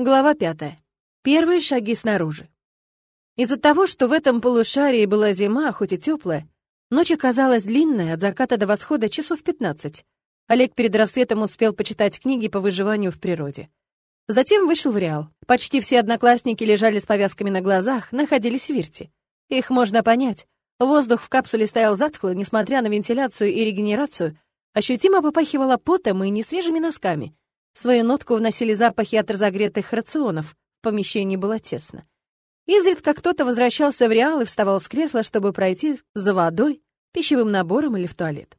Глава пятая. Первые шаги снаружи. Из-за того, что в этом полушарии была зима, хоть и теплая, ночь оказалась длинная, от заката до восхода часов 15. Олег перед рассветом успел почитать книги по выживанию в природе. Затем вышел в Реал. Почти все одноклассники лежали с повязками на глазах, находились в Вирте. Их можно понять. Воздух в капсуле стоял затхлый, несмотря на вентиляцию и регенерацию, ощутимо попахивало потом и несвежими носками. Свою нотку вносили запахи от разогретых рационов. В помещении было тесно. Изредка кто-то возвращался в Реал и вставал с кресла, чтобы пройти за водой, пищевым набором или в туалет.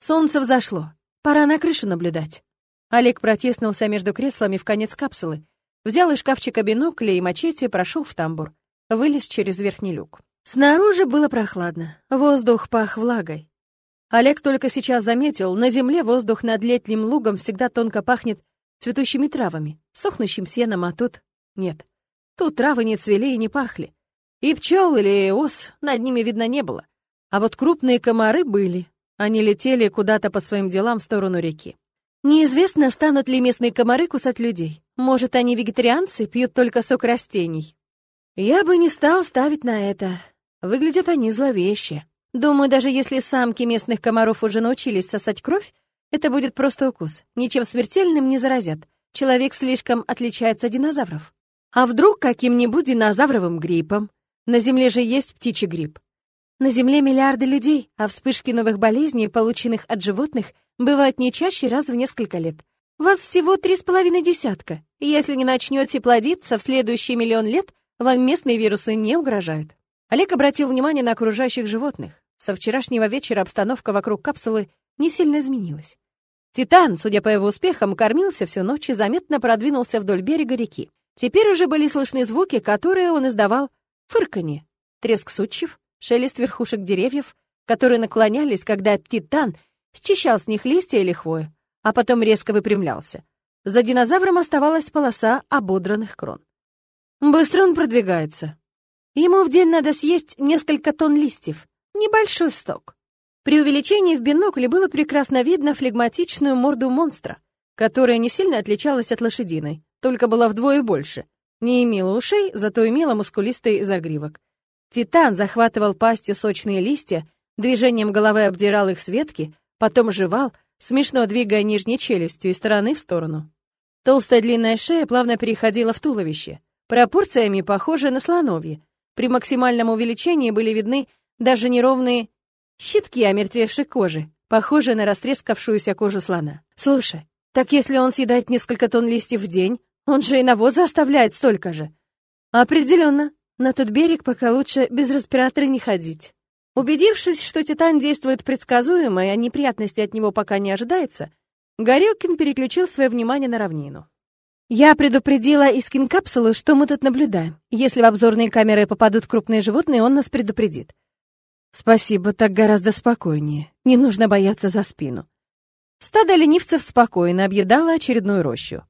Солнце взошло. Пора на крышу наблюдать. Олег протиснулся между креслами в конец капсулы, взял из шкафчика бинокля и мачете, прошел в тамбур, вылез через верхний люк. Снаружи было прохладно, воздух пах влагой. Олег только сейчас заметил, на земле воздух над летним лугом всегда тонко пахнет цветущими травами, сохнущим сеном, а тут нет. Тут травы не цвели и не пахли. И пчел или ос над ними видно не было. А вот крупные комары были. Они летели куда-то по своим делам в сторону реки. Неизвестно, станут ли местные комары кусать людей. Может, они вегетарианцы, пьют только сок растений. Я бы не стал ставить на это. Выглядят они зловеще. Думаю, даже если самки местных комаров уже научились сосать кровь, это будет просто укус. Ничем смертельным не заразят. Человек слишком отличается от динозавров. А вдруг каким-нибудь динозавровым гриппом? На Земле же есть птичий грипп. На Земле миллиарды людей, а вспышки новых болезней, полученных от животных, бывают не чаще раз в несколько лет. Вас всего три с половиной десятка. Если не начнете плодиться, в следующий миллион лет вам местные вирусы не угрожают. Олег обратил внимание на окружающих животных. Со вчерашнего вечера обстановка вокруг капсулы не сильно изменилась. Титан, судя по его успехам, кормился всю ночь и заметно продвинулся вдоль берега реки. Теперь уже были слышны звуки, которые он издавал фырканье, треск сучьев, шелест верхушек деревьев, которые наклонялись, когда Титан счищал с них листья или хвою, а потом резко выпрямлялся. За динозавром оставалась полоса ободранных крон. Быстро он продвигается. Ему в день надо съесть несколько тонн листьев, небольшой сток. При увеличении в бинокле было прекрасно видно флегматичную морду монстра, которая не сильно отличалась от лошадиной, только была вдвое больше. Не имела ушей, зато имела мускулистый загривок. Титан захватывал пастью сочные листья, движением головы обдирал их с ветки, потом жевал, смешно двигая нижней челюстью из стороны в сторону. Толстая длинная шея плавно переходила в туловище, пропорциями похожа на слоновье. При максимальном увеличении были видны даже неровные Щитки омертвевшей кожи, похожие на растрескавшуюся кожу слона. Слушай, так если он съедает несколько тонн листьев в день, он же и навоза оставляет столько же. Определенно, на тот берег пока лучше без респиратора не ходить. Убедившись, что Титан действует предсказуемо и а неприятности от него пока не ожидается, Горелкин переключил свое внимание на равнину. «Я предупредила из кинкапсулы, что мы тут наблюдаем. Если в обзорные камеры попадут крупные животные, он нас предупредит. Спасибо, так гораздо спокойнее. Не нужно бояться за спину. Стадо ленивцев спокойно объедало очередную рощу.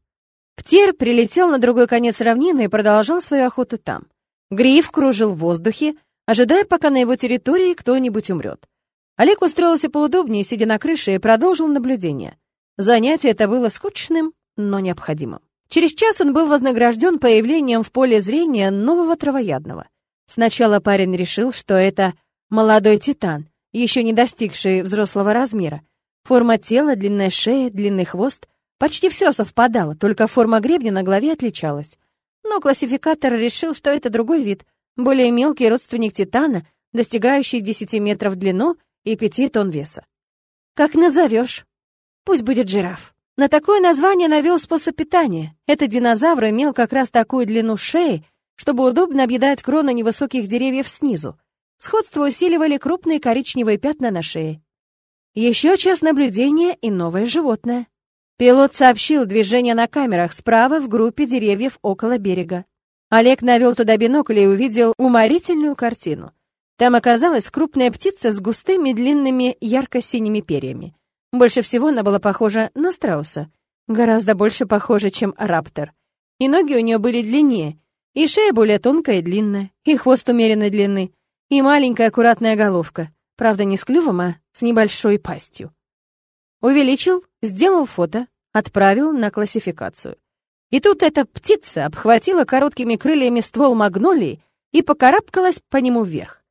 Птер прилетел на другой конец равнины и продолжал свою охоту там. Гриф кружил в воздухе, ожидая, пока на его территории кто-нибудь умрет. Олег устроился поудобнее, сидя на крыше, и продолжил наблюдение. Занятие это было скучным, но необходимым. Через час он был вознагражден появлением в поле зрения нового травоядного. Сначала парень решил, что это Молодой титан, еще не достигший взрослого размера. Форма тела, длинная шея, длинный хвост. Почти все совпадало, только форма гребня на голове отличалась. Но классификатор решил, что это другой вид, более мелкий родственник титана, достигающий 10 метров в длину и 5 тонн веса. Как назовешь? Пусть будет жираф. На такое название навел способ питания. Этот динозавр имел как раз такую длину шеи, чтобы удобно объедать кроны невысоких деревьев снизу. Сходство усиливали крупные коричневые пятна на шее. Еще час наблюдения и новое животное. Пилот сообщил движение на камерах справа в группе деревьев около берега. Олег навел туда бинокль и увидел уморительную картину. Там оказалась крупная птица с густыми длинными ярко-синими перьями. Больше всего она была похожа на страуса. Гораздо больше похожа, чем раптор. И ноги у нее были длиннее, и шея более тонкая и длинная, и хвост умеренной длины и маленькая аккуратная головка, правда не с клювом, а с небольшой пастью. Увеличил, сделал фото, отправил на классификацию. И тут эта птица обхватила короткими крыльями ствол магнолии и покарабкалась по нему вверх.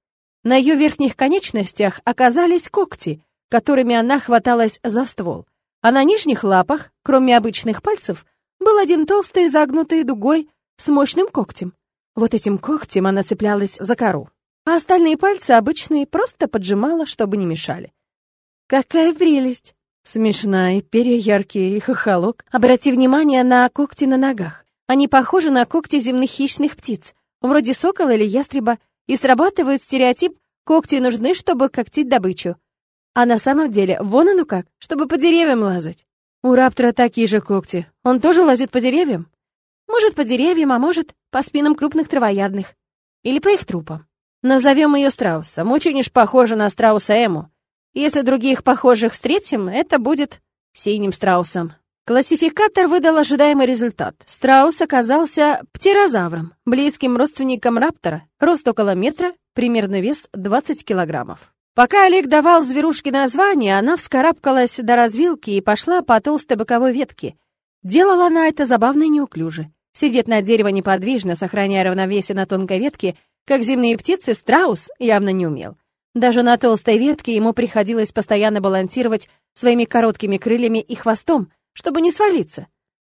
На ее верхних конечностях оказались когти, которыми она хваталась за ствол, а на нижних лапах, кроме обычных пальцев, был один толстый загнутый дугой с мощным когтем. Вот этим когтем она цеплялась за кору, а остальные пальцы обычные просто поджимала, чтобы не мешали. «Какая прелесть!» Смешная, перья яркие и хохолок. Обрати внимание на когти на ногах. Они похожи на когти земных хищных птиц, вроде сокола или ястреба, и срабатывают стереотип «когти нужны, чтобы когтить добычу». А на самом деле, вон оно как, чтобы по деревьям лазать. У раптора такие же когти. Он тоже лазит по деревьям? Может, по деревьям, а может, по спинам крупных травоядных. Или по их трупам. Назовем ее страусом. Очень уж похоже на страуса Эму. Если других похожих встретим, это будет синим страусом. Классификатор выдал ожидаемый результат. Страус оказался птерозавром, близким родственником раптора, рост около метра, примерно вес 20 килограммов. Пока Олег давал зверушке название, она вскарабкалась до развилки и пошла по толстой боковой ветке. Делала она это забавно и неуклюже. Сидеть на дерево неподвижно, сохраняя равновесие на тонкой ветке, как земные птицы, страус явно не умел. Даже на толстой ветке ему приходилось постоянно балансировать своими короткими крыльями и хвостом, чтобы не свалиться.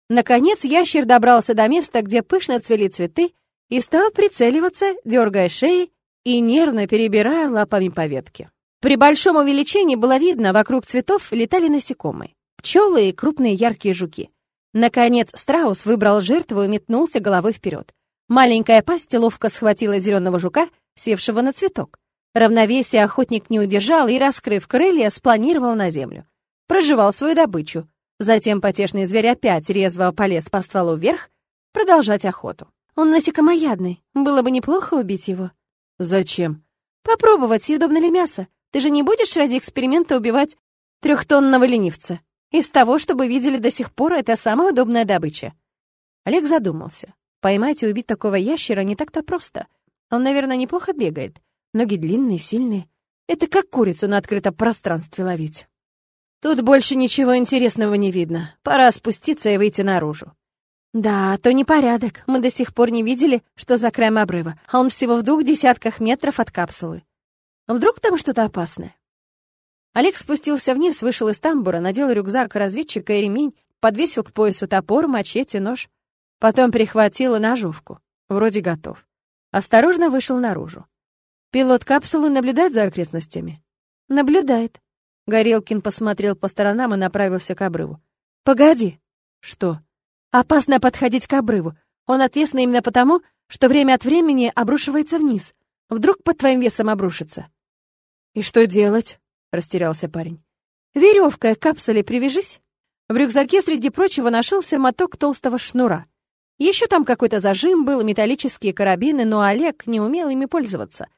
Наконец ящер добрался до места, где пышно цвели цветы, и стал прицеливаться, дергая шеи и нервно перебирая лапами по ветке. При большом увеличении было видно, вокруг цветов летали насекомые, пчелы и крупные яркие жуки. Наконец страус выбрал жертву и метнулся головой вперед. Маленькая пасть ловко схватила зеленого жука, севшего на цветок. Равновесие охотник не удержал и, раскрыв крылья, спланировал на землю. Проживал свою добычу. Затем потешный зверь опять резво полез по стволу вверх, продолжать охоту. Он насекомоядный. Было бы неплохо убить его. Зачем? Попробовать, съедобно ли мясо. Ты же не будешь ради эксперимента убивать трехтонного ленивца? Из того, что вы видели до сих пор, это самая удобная добыча. Олег задумался. Поймать и убить такого ящера не так-то просто. Он, наверное, неплохо бегает. Ноги длинные, сильные. Это как курицу на открытом пространстве ловить. Тут больше ничего интересного не видно. Пора спуститься и выйти наружу. Да, то непорядок. Мы до сих пор не видели, что за краем обрыва, а он всего в двух десятках метров от капсулы. Вдруг там что-то опасное? Олег спустился вниз, вышел из тамбура, надел рюкзак разведчика и ремень, подвесил к поясу топор, мачете, нож. Потом прихватил ножовку. Вроде готов. Осторожно вышел наружу. Пилот капсулы наблюдает за окрестностями? Наблюдает. Горелкин посмотрел по сторонам и направился к обрыву. Погоди. Что? Опасно подходить к обрыву. Он отвесный именно потому, что время от времени обрушивается вниз. Вдруг под твоим весом обрушится. И что делать? Растерялся парень. Веревкой к капсуле привяжись. В рюкзаке, среди прочего, нашелся моток толстого шнура. Еще там какой-то зажим был, металлические карабины, но Олег не умел ими пользоваться —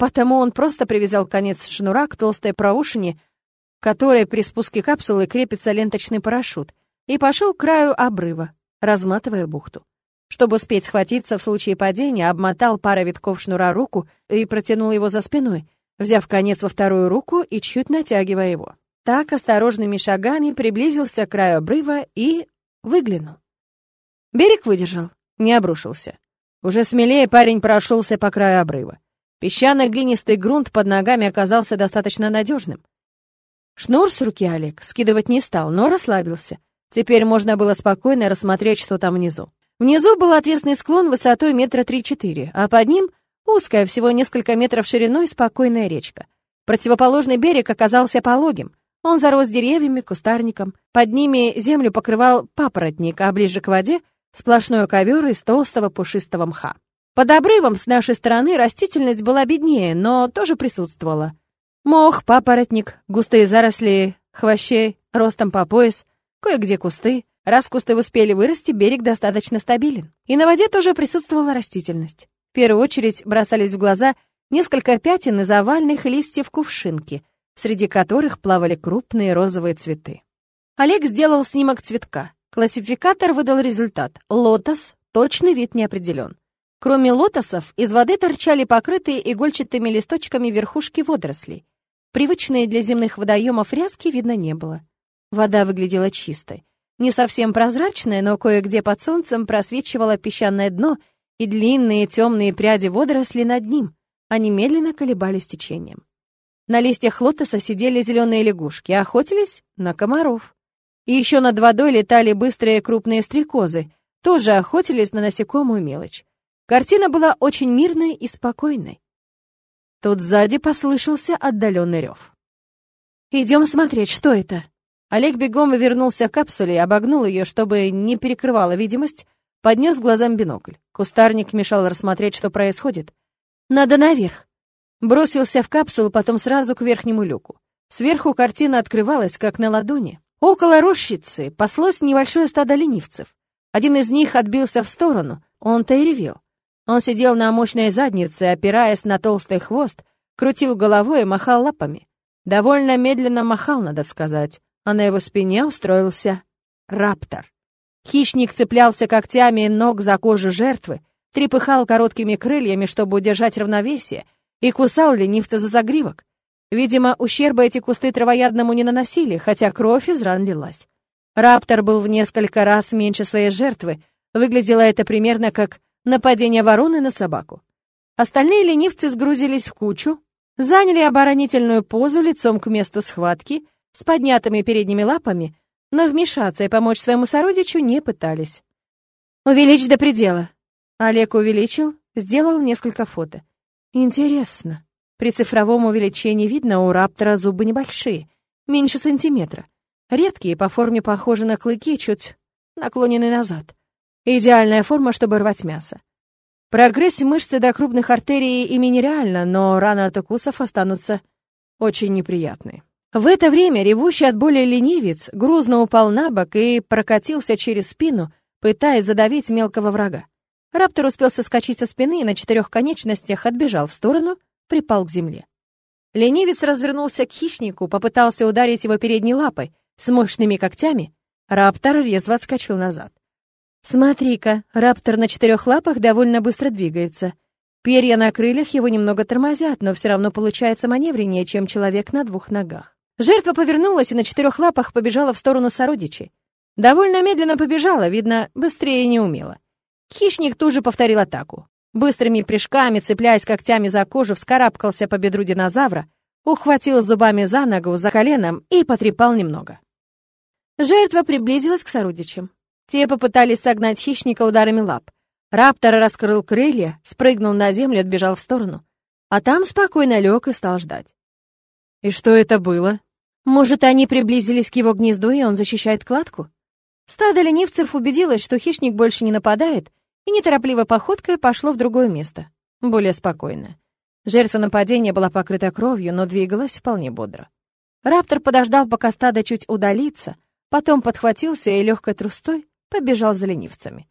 Потому он просто привязал конец шнура к толстой проушине, которой при спуске капсулы крепится ленточный парашют, и пошел к краю обрыва, разматывая бухту. Чтобы успеть схватиться в случае падения, обмотал парой витков шнура руку и протянул его за спиной, взяв конец во вторую руку и чуть натягивая его. Так осторожными шагами приблизился к краю обрыва и выглянул. Берег выдержал, не обрушился. Уже смелее парень прошелся по краю обрыва. Песчано-глинистый грунт под ногами оказался достаточно надежным. Шнур с руки Олег скидывать не стал, но расслабился. Теперь можно было спокойно рассмотреть, что там внизу. Внизу был отвесный склон высотой метра три-четыре, а под ним узкая, всего несколько метров шириной, спокойная речка. Противоположный берег оказался пологим. Он зарос деревьями, кустарником. Под ними землю покрывал папоротник, а ближе к воде — сплошной ковер из толстого пушистого мха. Под обрывом с нашей стороны растительность была беднее, но тоже присутствовала. Мох, папоротник, густые заросли хвощей, ростом по пояс, кое-где кусты. Раз кусты успели вырасти, берег достаточно стабилен. И на воде тоже присутствовала растительность. В первую очередь бросались в глаза несколько пятен из овальных листьев кувшинки, среди которых плавали крупные розовые цветы. Олег сделал снимок цветка. Классификатор выдал результат. Лотос, точный вид не определен. Кроме лотосов, из воды торчали покрытые игольчатыми листочками верхушки водорослей. Привычные для земных водоемов ряски видно не было. Вода выглядела чистой. Не совсем прозрачное, но кое-где под солнцем просвечивало песчаное дно, и длинные темные пряди водорослей над ним. Они медленно колебались течением. На листьях лотоса сидели зеленые лягушки, охотились на комаров. И еще над водой летали быстрые крупные стрекозы, тоже охотились на насекомую мелочь. Картина была очень мирной и спокойной. Тут сзади послышался отдаленный рев. «Идем смотреть, что это?» Олег бегом вернулся к капсуле и обогнул ее, чтобы не перекрывала видимость, поднес глазам бинокль. Кустарник мешал рассмотреть, что происходит. «Надо наверх!» Бросился в капсулу, потом сразу к верхнему люку. Сверху картина открывалась, как на ладони. Около рощицы паслось небольшое стадо ленивцев. Один из них отбился в сторону, он-то и ревел. Он сидел на мощной заднице, опираясь на толстый хвост, крутил головой и махал лапами. Довольно медленно махал, надо сказать, а на его спине устроился раптор. Хищник цеплялся когтями ног за кожу жертвы, трепыхал короткими крыльями, чтобы удержать равновесие, и кусал ленивца за загривок. Видимо, ущерба эти кусты травоядному не наносили, хотя кровь из ран лилась. Раптор был в несколько раз меньше своей жертвы, выглядело это примерно как нападение вороны на собаку. Остальные ленивцы сгрузились в кучу, заняли оборонительную позу лицом к месту схватки с поднятыми передними лапами, но вмешаться и помочь своему сородичу не пытались. «Увеличь до предела». Олег увеличил, сделал несколько фото. «Интересно. При цифровом увеличении видно, у раптора зубы небольшие, меньше сантиметра. Редкие, по форме похожи на клыки, чуть наклонены назад. Идеальная форма, чтобы рвать мясо. Прогресс мышцы до крупных артерий ими нереально, но раны от укусов останутся очень неприятные. В это время ревущий от боли ленивец грузно упал на бок и прокатился через спину, пытаясь задавить мелкого врага. Раптор успел соскочить со спины и на четырех конечностях отбежал в сторону, припал к земле. Ленивец развернулся к хищнику, попытался ударить его передней лапой с мощными когтями. Раптор резво отскочил назад. Смотри-ка, раптор на четырех лапах довольно быстро двигается. Перья на крыльях его немного тормозят, но все равно получается маневреннее, чем человек на двух ногах. Жертва повернулась и на четырех лапах побежала в сторону сородичей. Довольно медленно побежала, видно, быстрее не умела. Хищник тут же повторил атаку. Быстрыми прыжками, цепляясь когтями за кожу, вскарабкался по бедру динозавра, ухватил зубами за ногу, за коленом и потрепал немного. Жертва приблизилась к сородичам. Те попытались согнать хищника ударами лап. Раптор раскрыл крылья, спрыгнул на землю отбежал в сторону. А там спокойно лег и стал ждать. И что это было? Может, они приблизились к его гнезду, и он защищает кладку? Стадо ленивцев убедилось, что хищник больше не нападает, и неторопливой походкой пошло в другое место, более спокойное. Жертва нападения была покрыта кровью, но двигалась вполне бодро. Раптор подождал, пока стадо чуть удалится, потом подхватился и легкой трустой побежал за ленивцами.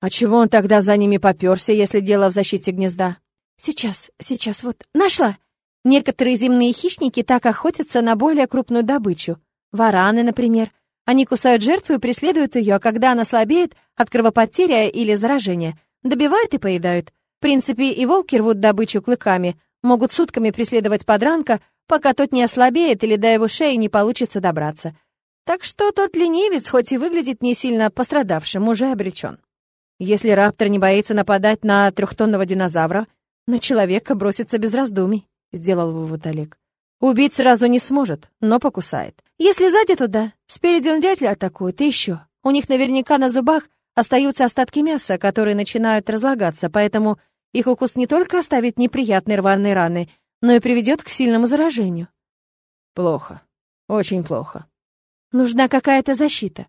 А чего он тогда за ними попёрся, если дело в защите гнезда? Сейчас, сейчас, вот, нашла! Некоторые земные хищники так охотятся на более крупную добычу. Вараны, например. Они кусают жертву и преследуют ее, а когда она слабеет от кровопотери или заражения, добивают и поедают. В принципе, и волки рвут добычу клыками, могут сутками преследовать подранка, пока тот не ослабеет или до его шеи не получится добраться. Так что тот ленивец, хоть и выглядит не сильно пострадавшим, уже обречен. Если раптор не боится нападать на трехтонного динозавра, на человека бросится без раздумий, сделал вывод Олег. Убить сразу не сможет, но покусает. Если сзади туда, спереди он вряд ли атакует, и еще. У них наверняка на зубах остаются остатки мяса, которые начинают разлагаться, поэтому их укус не только оставит неприятные рваные раны, но и приведет к сильному заражению. Плохо. Очень плохо. Нужна какая-то защита.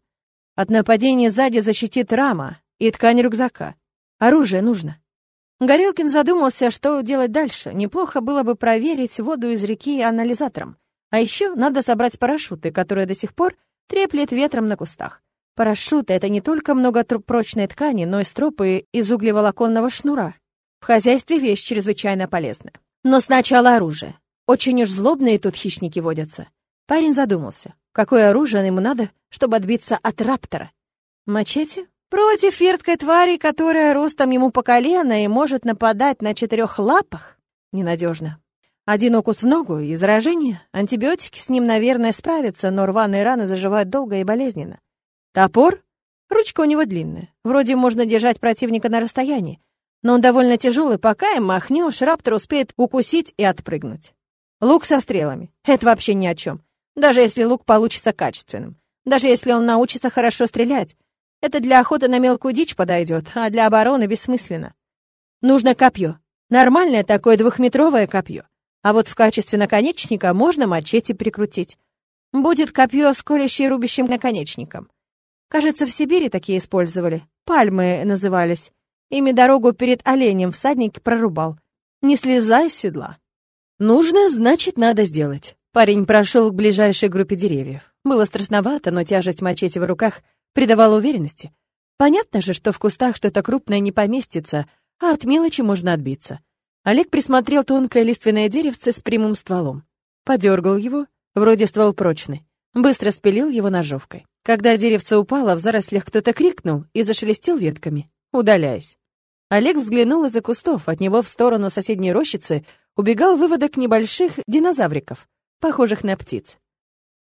От нападения сзади защитит рама и ткань рюкзака. Оружие нужно. Горелкин задумался, что делать дальше. Неплохо было бы проверить воду из реки анализатором. А еще надо собрать парашюты, которые до сих пор треплет ветром на кустах. Парашюты — это не только многопрочной ткани, но и стропы из углеволоконного шнура. В хозяйстве вещь чрезвычайно полезная. Но сначала оружие. Очень уж злобные тут хищники водятся. Парень задумался. Какое оружие ему надо, чтобы отбиться от раптора? Мачете? Против верткой твари, которая ростом ему по колено и может нападать на четырех лапах? Ненадежно. Один укус в ногу и заражение. Антибиотики с ним, наверное, справятся, но рваные раны заживают долго и болезненно. Топор? Ручка у него длинная. Вроде можно держать противника на расстоянии. Но он довольно тяжелый, пока им махнешь, раптор успеет укусить и отпрыгнуть. Лук со стрелами. Это вообще ни о чем. Даже если лук получится качественным. Даже если он научится хорошо стрелять. Это для охоты на мелкую дичь подойдет, а для обороны бессмысленно. Нужно копье. Нормальное такое двухметровое копье. А вот в качестве наконечника можно мачете прикрутить. Будет копье с колющей рубящим наконечником. Кажется, в Сибири такие использовали. Пальмы назывались. Ими дорогу перед оленем всадник прорубал. Не слезай с седла. Нужно, значит, надо сделать. Парень прошел к ближайшей группе деревьев. Было страшновато, но тяжесть мачете в руках придавала уверенности. Понятно же, что в кустах что-то крупное не поместится, а от мелочи можно отбиться. Олег присмотрел тонкое лиственное деревце с прямым стволом. Подергал его, вроде ствол прочный. Быстро спилил его ножовкой. Когда деревце упало, в зарослях кто-то крикнул и зашелестел ветками удаляясь. Олег взглянул из-за кустов, от него в сторону соседней рощицы убегал выводок небольших динозавриков, похожих на птиц.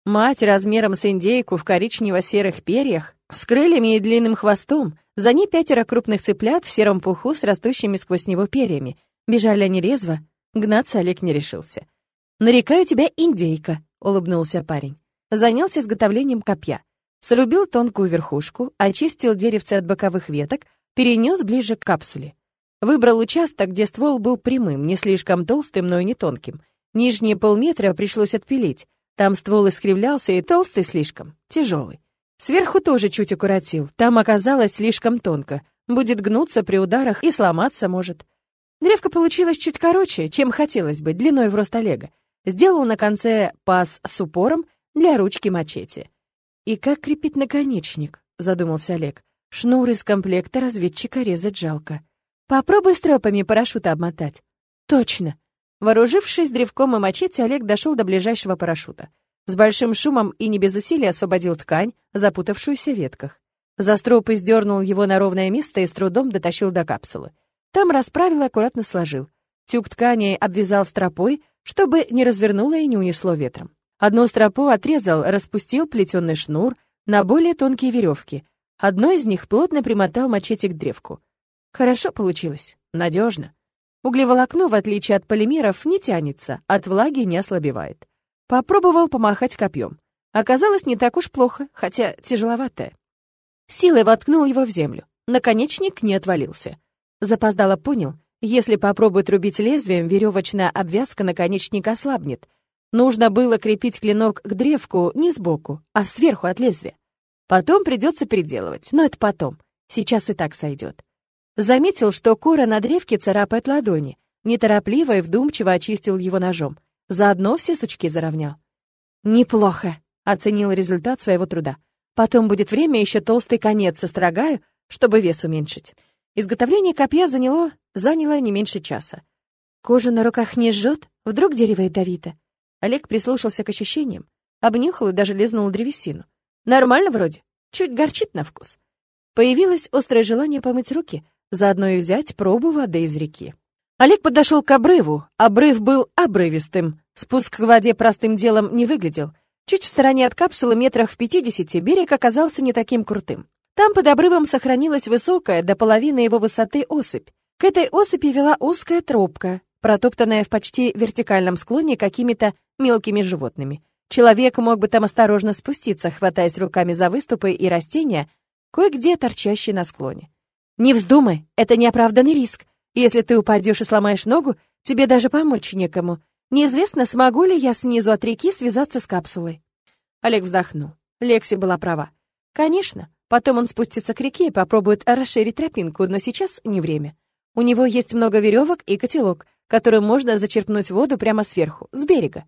Мать размером с индейку в коричнево-серых перьях, с крыльями и длинным хвостом, за ней пятеро крупных цыплят в сером пуху с растущими сквозь него перьями. Бежали они резво, гнаться Олег не решился. «Нарекаю тебя индейка», — улыбнулся парень. Занялся изготовлением копья. Срубил тонкую верхушку, очистил деревце от боковых веток, перенес ближе к капсуле. Выбрал участок, где ствол был прямым, не слишком толстым, но и не тонким. Нижние полметра пришлось отпилить. Там ствол искривлялся и толстый слишком, тяжелый. Сверху тоже чуть укоротил. Там оказалось слишком тонко. Будет гнуться при ударах и сломаться может. Древко получилось чуть короче, чем хотелось бы, длиной в рост Олега. Сделал на конце паз с упором для ручки мачете. «И как крепить наконечник?» — задумался Олег. Шнур из комплекта разведчика резать жалко. Попробуй стропами парашюта обмотать. Точно. Вооружившись древком и мачете, Олег дошел до ближайшего парашюта. С большим шумом и не без усилий освободил ткань, запутавшуюся в ветках. За стропы сдернул его на ровное место и с трудом дотащил до капсулы. Там расправил и аккуратно сложил. Тюк ткани обвязал стропой, чтобы не развернуло и не унесло ветром. Одну стропу отрезал, распустил плетеный шнур на более тонкие веревки, Одно из них плотно примотал мачете к древку. Хорошо получилось, надежно. Углеволокно, в отличие от полимеров, не тянется, от влаги не ослабевает. Попробовал помахать копьем. Оказалось, не так уж плохо, хотя тяжеловатое. Силой воткнул его в землю. Наконечник не отвалился. Запоздало понял, если попробует рубить лезвием, веревочная обвязка наконечника ослабнет. Нужно было крепить клинок к древку не сбоку, а сверху от лезвия. Потом придется переделывать, но это потом. Сейчас и так сойдет. Заметил, что кора на древке царапает ладони. Неторопливо и вдумчиво очистил его ножом. Заодно все сучки заровнял. «Неплохо», — оценил результат своего труда. «Потом будет время, еще толстый конец сострогаю, чтобы вес уменьшить». Изготовление копья заняло, заняло не меньше часа. Кожа на руках не жжет, вдруг дерево ядовито. Олег прислушался к ощущениям, обнюхал и даже лизнул древесину. Нормально вроде. Чуть горчит на вкус. Появилось острое желание помыть руки, заодно и взять пробу воды из реки. Олег подошел к обрыву. Обрыв был обрывистым. Спуск к воде простым делом не выглядел. Чуть в стороне от капсулы, метрах в пятидесяти, берег оказался не таким крутым. Там под обрывом сохранилась высокая, до половины его высоты, осыпь. К этой осыпи вела узкая тропка, протоптанная в почти вертикальном склоне какими-то мелкими животными. Человек мог бы там осторожно спуститься, хватаясь руками за выступы и растения, кое-где торчащие на склоне. Не вздумай, это неоправданный риск. Если ты упадешь и сломаешь ногу, тебе даже помочь некому. Неизвестно, смогу ли я снизу от реки связаться с капсулой. Олег вздохнул. Лекси была права. Конечно, потом он спустится к реке и попробует расширить тропинку, но сейчас не время. У него есть много веревок и котелок, которым можно зачерпнуть воду прямо сверху, с берега.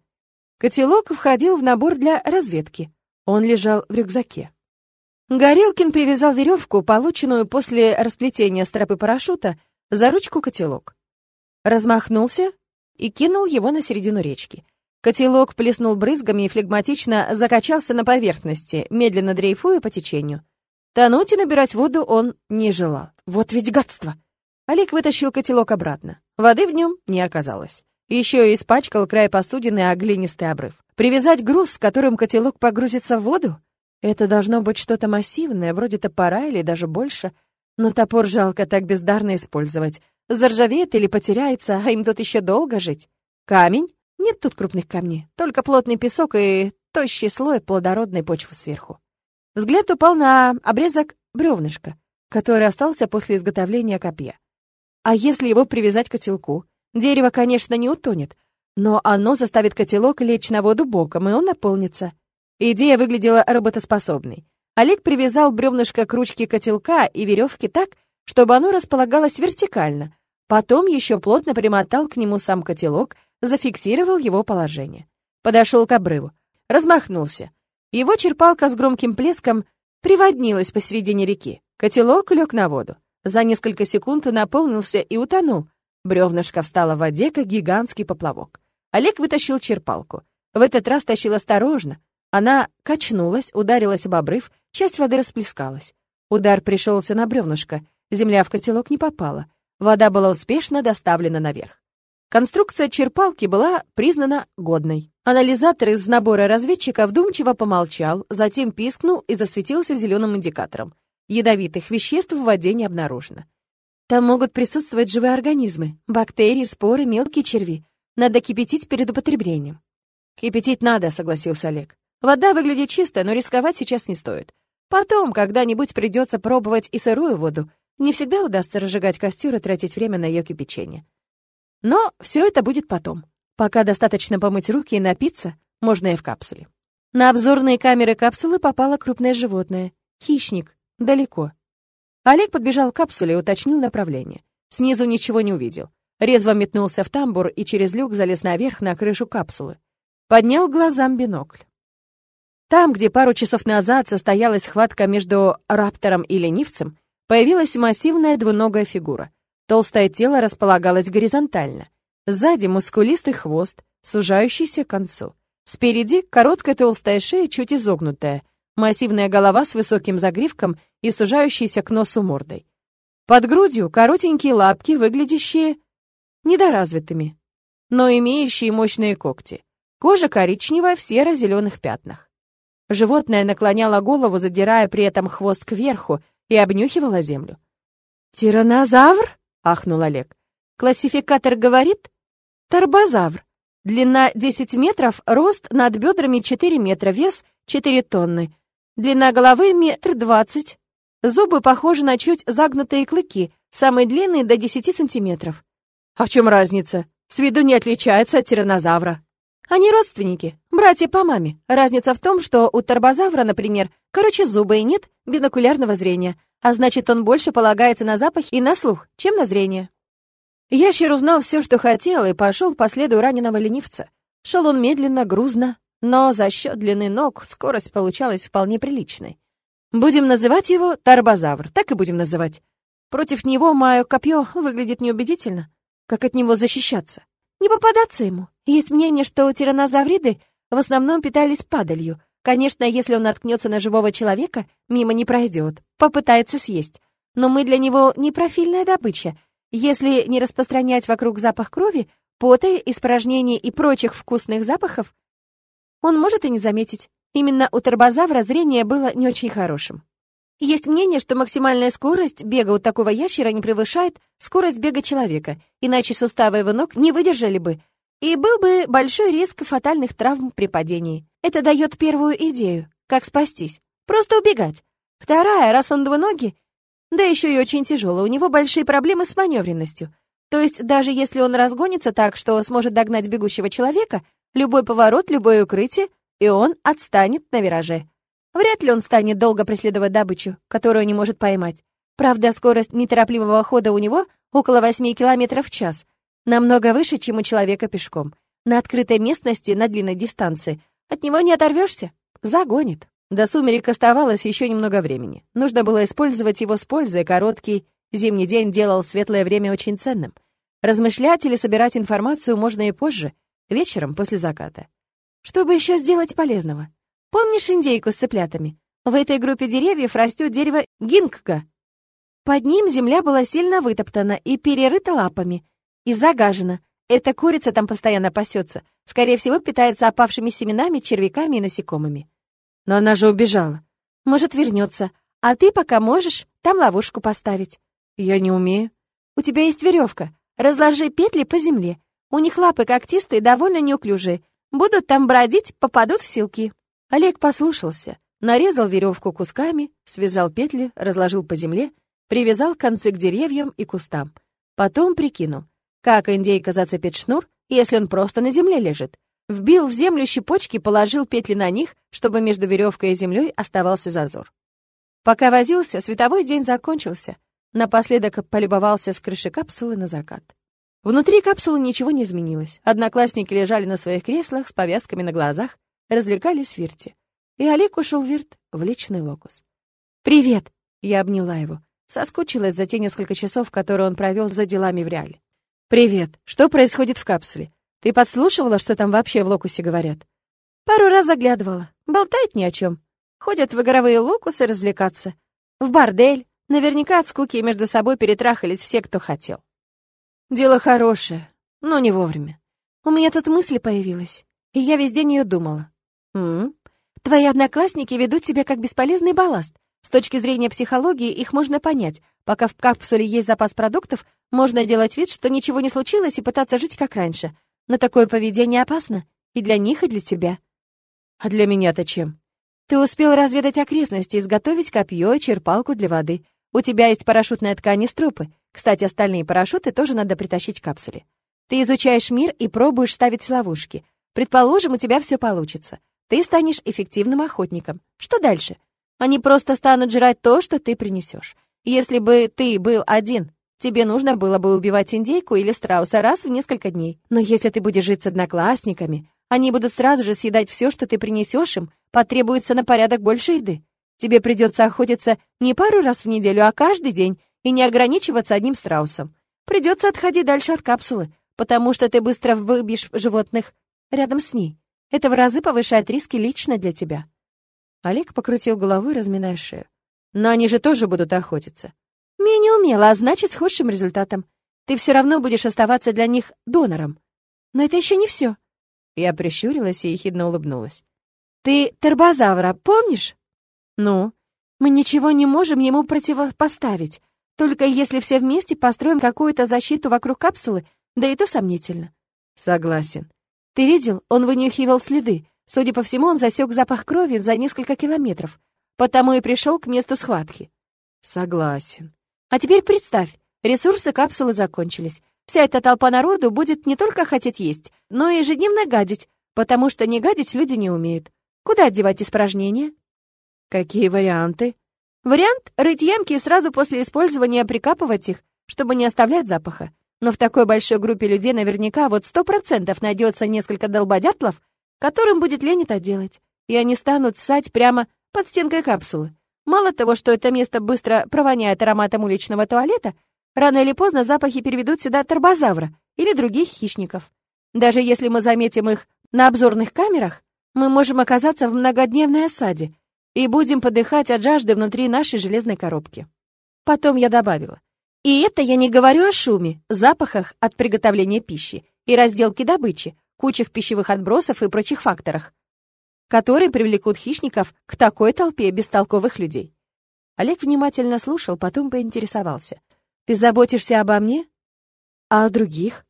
Котелок входил в набор для разведки. Он лежал в рюкзаке. Горелкин привязал веревку, полученную после расплетения стропы парашюта, за ручку котелок. Размахнулся и кинул его на середину речки. Котелок плеснул брызгами и флегматично закачался на поверхности, медленно дрейфуя по течению. Тонуть и набирать воду он не желал. Вот ведь гадство! Олег вытащил котелок обратно. Воды в нем не оказалось. Еще и испачкал край посудины о глинистый обрыв. Привязать груз, с которым котелок погрузится в воду? Это должно быть что-то массивное, вроде топора или даже больше. Но топор жалко так бездарно использовать. Заржавеет или потеряется, а им тут еще долго жить. Камень? Нет тут крупных камней, только плотный песок и тощий слой плодородной почвы сверху. Взгляд упал на обрезок бревнышка, который остался после изготовления копья. А если его привязать к котелку? Дерево, конечно, не утонет, но оно заставит котелок лечь на воду боком, и он наполнится. Идея выглядела работоспособной. Олег привязал бревнышко к ручке котелка и веревки так, чтобы оно располагалось вертикально. Потом еще плотно примотал к нему сам котелок, зафиксировал его положение. Подошел к обрыву, размахнулся. Его черпалка с громким плеском приводнилась посередине реки. Котелок лег на воду. За несколько секунд наполнился и утонул. Бревнышко встало в воде, как гигантский поплавок. Олег вытащил черпалку. В этот раз тащил осторожно. Она качнулась, ударилась об обрыв, часть воды расплескалась. Удар пришелся на бревнышко, земля в котелок не попала. Вода была успешно доставлена наверх. Конструкция черпалки была признана годной. Анализатор из набора разведчика вдумчиво помолчал, затем пискнул и засветился зеленым индикатором. Ядовитых веществ в воде не обнаружено. Там могут присутствовать живые организмы, бактерии, споры, мелкие черви. Надо кипятить перед употреблением. Кипятить надо, согласился Олег. Вода выглядит чисто, но рисковать сейчас не стоит. Потом, когда-нибудь придется пробовать и сырую воду. Не всегда удастся разжигать костер и тратить время на ее кипячение. Но все это будет потом. Пока достаточно помыть руки и напиться, можно и в капсуле. На обзорные камеры капсулы попало крупное животное. Хищник. Далеко. Олег подбежал к капсуле и уточнил направление. Снизу ничего не увидел. Резво метнулся в тамбур и через люк залез наверх на крышу капсулы. Поднял глазам бинокль. Там, где пару часов назад состоялась схватка между раптором и ленивцем, появилась массивная двуногая фигура — Толстое тело располагалось горизонтально. Сзади мускулистый хвост, сужающийся к концу. Спереди короткая толстая шея, чуть изогнутая, массивная голова с высоким загривком и сужающейся к носу мордой. Под грудью коротенькие лапки, выглядящие недоразвитыми, но имеющие мощные когти. Кожа коричневая в серо-зеленых пятнах. Животное наклоняло голову, задирая при этом хвост кверху, и обнюхивало землю. «Тиранозавр?» — ахнул Олег. «Классификатор говорит? Торбозавр. Длина 10 метров, рост над бедрами 4 метра, вес 4 тонны. Длина головы метр двадцать. Зубы похожи на чуть загнутые клыки, самые длинные до 10 сантиметров. А в чем разница? С виду не отличается от тиранозавра. Они родственники, братья по маме. Разница в том, что у торбозавра, например, короче зубы и нет бинокулярного зрения, а значит, он больше полагается на запах и на слух, чем на зрение. Ящер узнал все, что хотел, и пошел по следу раненого ленивца. Шел он медленно, грузно, но за счет длины ног скорость получалась вполне приличной. Будем называть его Тарбозавр, так и будем называть. Против него мое копье выглядит неубедительно. Как от него защищаться? Не попадаться ему. Есть мнение, что тиранозавриды в основном питались падалью, Конечно, если он наткнется на живого человека, мимо не пройдет, попытается съесть. Но мы для него не профильная добыча. Если не распространять вокруг запах крови, пота, испражнений и прочих вкусных запахов, он может и не заметить. Именно у торбозавра зрение было не очень хорошим. Есть мнение, что максимальная скорость бега у такого ящера не превышает скорость бега человека, иначе суставы его ног не выдержали бы, и был бы большой риск фатальных травм при падении. Это дает первую идею, как спастись. Просто убегать. Вторая, раз он двуногий, да еще и очень тяжелый, у него большие проблемы с маневренностью. То есть даже если он разгонится так, что сможет догнать бегущего человека, любой поворот, любое укрытие, и он отстанет на вираже. Вряд ли он станет долго преследовать добычу, которую не может поймать. Правда, скорость неторопливого хода у него около 8 км в час, намного выше, чем у человека пешком. На открытой местности на длинной дистанции – от него не оторвешься. Загонит. До сумерек оставалось еще немного времени. Нужно было использовать его с пользой. Короткий зимний день делал светлое время очень ценным. Размышлять или собирать информацию можно и позже, вечером после заката. Что бы еще сделать полезного? Помнишь индейку с цыплятами? В этой группе деревьев растет дерево гингка. Под ним земля была сильно вытоптана и перерыта лапами, и загажена. Эта курица там постоянно пасется. Скорее всего, питается опавшими семенами, червяками и насекомыми. Но она же убежала. Может, вернется. А ты пока можешь там ловушку поставить. Я не умею. У тебя есть веревка. Разложи петли по земле. У них лапы когтистые, довольно неуклюжие. Будут там бродить, попадут в силки. Олег послушался, нарезал веревку кусками, связал петли, разложил по земле, привязал концы к деревьям и кустам. Потом прикинул, как индейка зацепит шнур, если он просто на земле лежит. Вбил в землю щепочки, положил петли на них, чтобы между веревкой и землей оставался зазор. Пока возился, световой день закончился. Напоследок полюбовался с крыши капсулы на закат. Внутри капсулы ничего не изменилось. Одноклассники лежали на своих креслах с повязками на глазах, развлекались в вирте. И Олег ушел в вирт в личный локус. «Привет!» — я обняла его. Соскучилась за те несколько часов, которые он провел за делами в реале. «Привет! Что происходит в капсуле? Ты подслушивала, что там вообще в локусе говорят?» «Пару раз заглядывала. Болтает ни о чем. Ходят в игровые локусы развлекаться. В бордель. Наверняка от скуки между собой перетрахались все, кто хотел». «Дело хорошее, но не вовремя. У меня тут мысль появилась, и я весь день ее думала. М? Твои одноклассники ведут себя как бесполезный балласт. С точки зрения психологии их можно понять. Пока в капсуле есть запас продуктов, можно делать вид, что ничего не случилось, и пытаться жить как раньше. Но такое поведение опасно. И для них, и для тебя. А для меня-то чем? Ты успел разведать окрестности, изготовить копье и черпалку для воды. У тебя есть парашютная ткань из трупы. Кстати, остальные парашюты тоже надо притащить в капсуле. Ты изучаешь мир и пробуешь ставить ловушки. Предположим, у тебя все получится. Ты станешь эффективным охотником. Что дальше? Они просто станут жрать то, что ты принесешь. Если бы ты был один, тебе нужно было бы убивать индейку или страуса раз в несколько дней. Но если ты будешь жить с одноклассниками, они будут сразу же съедать все, что ты принесешь им, потребуется на порядок больше еды. Тебе придется охотиться не пару раз в неделю, а каждый день, и не ограничиваться одним страусом. Придется отходить дальше от капсулы, потому что ты быстро выбьешь животных рядом с ней. Это в разы повышает риски лично для тебя. Олег покрутил головой, разминая шею. «Но они же тоже будут охотиться». «Менее умело, а значит, с худшим результатом. Ты все равно будешь оставаться для них донором. Но это еще не все». Я прищурилась и ехидно улыбнулась. «Ты тербозавра помнишь?» «Ну?» «Мы ничего не можем ему противопоставить, только если все вместе построим какую-то защиту вокруг капсулы, да и то сомнительно». «Согласен». «Ты видел? Он вынюхивал следы. Судя по всему, он засек запах крови за несколько километров, потому и пришел к месту схватки. Согласен. А теперь представь, ресурсы капсулы закончились. Вся эта толпа народу будет не только хотеть есть, но и ежедневно гадить, потому что не гадить люди не умеют. Куда одевать испражнения? Какие варианты? Вариант — рыть ямки и сразу после использования прикапывать их, чтобы не оставлять запаха. Но в такой большой группе людей наверняка вот сто процентов найдется несколько долбодятлов, которым будет лень это делать, и они станут ссать прямо под стенкой капсулы. Мало того, что это место быстро провоняет ароматом уличного туалета, рано или поздно запахи переведут сюда торбозавра или других хищников. Даже если мы заметим их на обзорных камерах, мы можем оказаться в многодневной осаде и будем подыхать от жажды внутри нашей железной коробки. Потом я добавила. И это я не говорю о шуме, запахах от приготовления пищи и разделки добычи, кучах пищевых отбросов и прочих факторах, которые привлекут хищников к такой толпе бестолковых людей. Олег внимательно слушал, потом поинтересовался. «Ты заботишься обо мне? А о других?»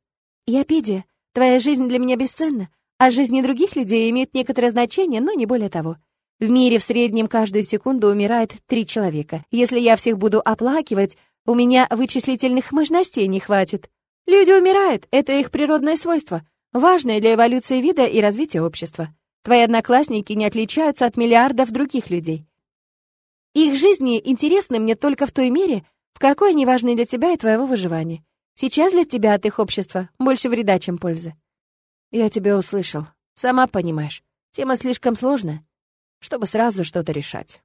«Я Педия. Твоя жизнь для меня бесценна, а жизни других людей имеют некоторое значение, но не более того. В мире в среднем каждую секунду умирает три человека. Если я всех буду оплакивать, у меня вычислительных мощностей не хватит. Люди умирают, это их природное свойство важное для эволюции вида и развития общества. Твои одноклассники не отличаются от миллиардов других людей. Их жизни интересны мне только в той мере, в какой они важны для тебя и твоего выживания. Сейчас для тебя от их общества больше вреда, чем пользы. Я тебя услышал. Сама понимаешь, тема слишком сложная, чтобы сразу что-то решать.